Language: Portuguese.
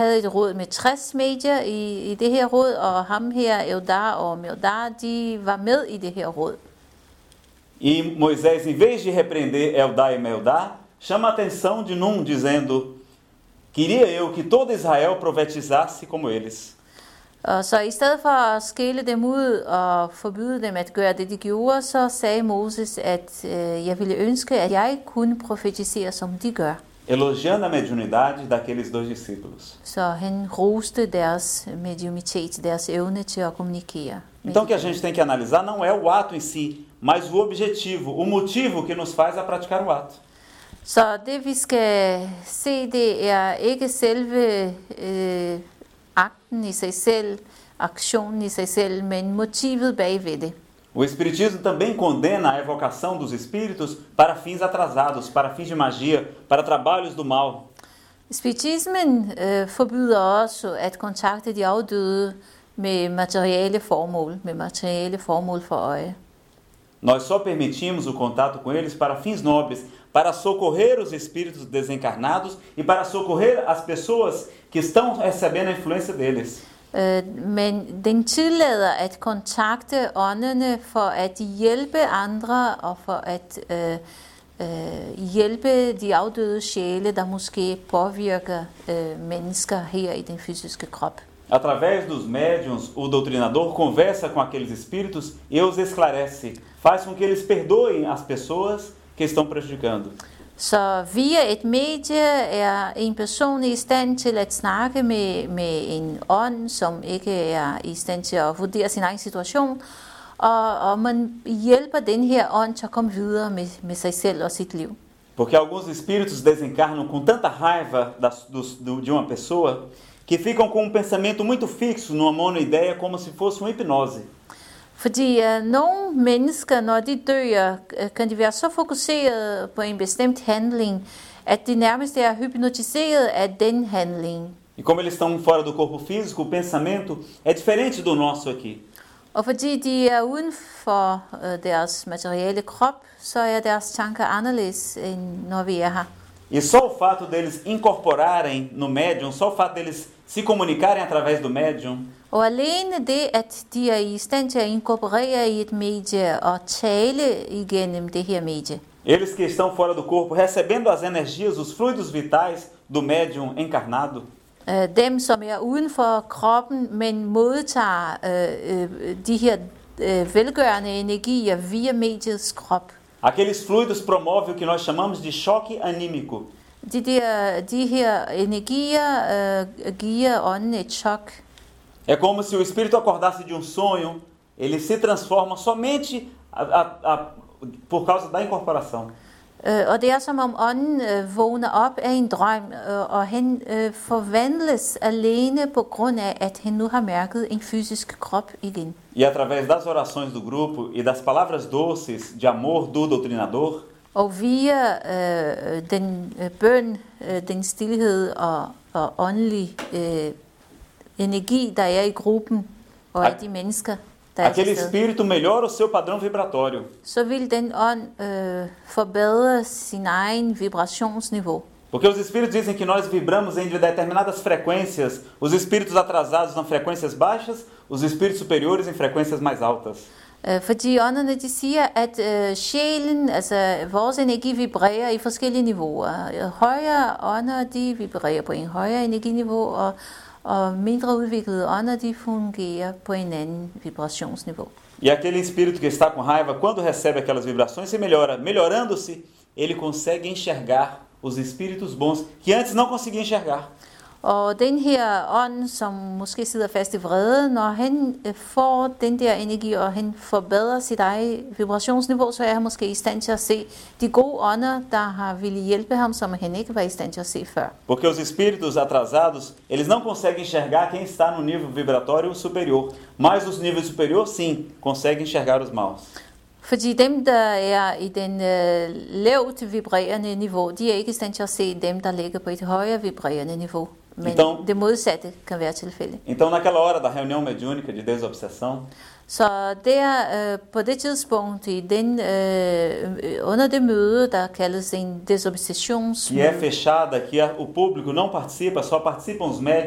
havde et råd med 60 medier i, i det her råd, og ham her, Eudar og Meudar, de var med i det her råd. E Moisés, em vez de repreender Eldá e Meldá, chama a atenção de Num, dizendo: Queria eu que todo Israel profetizasse como eles. Og så i stedet for at skille dem ud og forbyde dem at gøre det, de gjorde, så sagde Moses, at øh, jeg ville ønske, at jeg kunne profetisere, som de gør. Elogiando a mediunidade daqueles dois discípulos. Så han roste deres mediumitet, deres evne til at kommunikere. Então, o que a gente tem que analisar não é o ato em si, mas o objetivo, o motivo que nos faz a praticar o ato. Så det vi skal se, det er ikke selve øh, akten i sig selv, aktionen i sig selv, men motivet bagved det. O Espiritismo também condena a evocação dos espíritos para fins atrasados, para fins de magia, para trabalhos do mal. Spiritismen øh, forbyder også at kontakte de afdøde med materielle formål, med materielle formål for øje. Nós só permitimos o contato com eles para fins nobres, para socorrer os espíritos desencarnados e para socorrer as pessoas que estão recebendo a influência deles. Øh, men den tillader at kontakte åndene for at hjælpe andre og for at øh, øh, hjælpe de afdøde sjæle, der måske påvirker øh, mennesker her i den fysiske krop. Através dos médiuns, o doutrinador conversa com aqueles espíritos e os esclarece, faz com que eles perdoem as pessoas que estão prejudicando. Så via et medie er en person i stand til at snakke med, med en ånd, som ikke er i stand til at vurdere sin egen situation, og, og man hjælper den her ånd til at komme videre med, med sig selv og sit liv. Porque alguns espíritos desencarnam com tanta raiva das, dos, do, de uma pessoa que ficam com um pensamento muito fixo numa monoideia como se fosse uma hipnose. Fordi uh, nogle mennesker, når de dør, øh, kan de være så fokuseret på en bestemt handling, at de nærmest er hypnotiseret af den handling. E como eles estão fora do corpo físico, o pensamento é diferente do nosso aqui. Og fordi de er uden for uh, deres materielle krop, så er deres tanker anderledes, end når vi er her. E só o fato deles incorporarem no médium, só o fato deles se comunicarem através do médium, Og alene det, at de er i stand til at inkorporere i et medie og tale igennem det her medie, eles que estão fora do corpo, recebendo as energias, os fluidos vitais do médium encarnado, øh, dem som er uden for kroppen, men modtager øh, øh, de her velgørende energier via mediets krop. Aqueles fluidos promovem o que nós chamamos de choque anímico. Chok. É como se o espírito acordasse de um sonho, ele se transforma somente a- a- a- por causa da incorporação. Øh, og det er som om ånden øh, vågner op af en drøm, øh, og han øh, forvandles alene på grund af, at han nu har mærket en fysisk krop igen. E através das orações do grupo e das palavras doces de amor do doutrinador, Og via øh, den øh, bøn, øh, den stillhed og, og åndelig øh, energi, der er i gruppen, og af de mennesker, er aquele til stede, espírito melhora o seu padrão vibratório. så vil den ånd øh, forbedre sin egen vibrationsniveau. Porque os espíritos dizem que nós vibramos em determinadas frequências, os espíritos atrasados em frequências baixas, os espíritos superiores em frequências mais altas. Øh, Fordi ånderne de siger, at øh, sjælen, altså vores energi vibrerer i forskellige niveauer. Højere ånder, de vibrerer på en højere energiniveau, og, og mindre udviklede ånder, de fungerer på en anden vibrationsniveau. E aquele espírito que está com raiva, quando recebe aquelas vibrações, se melhora. Melhorando-se, ele consegue enxergar os espíritos bons que antes não conseguia enxergar. Og den her ånd, som måske sidder fast i vrede, når han øh, får den der energi, og han forbedrer sit eget vibrationsniveau, så er han måske i stand til at se de gode ånder, der har ville hjælpe ham, som han ikke var i stand til at se før. Porque os espíritos atrasados, eles não conseguem enxergar quem está no nível vibratório superior. Mas os níveis superiores, sim, conseguem enxergar os maus. Fordi dem, der er i den øh, lavt vibrerende niveau, de er ikke i stand til at se dem, der ligger på et højere vibrerende niveau. Então- det modsatte kan være tilfældet. Então, naquela hora da reunião mediúnica de desobsessão, Så der øh, på det tidspunkt i den øh, under det møde der kaldes en que é fechada, que a- o público não participa, só participam os médiums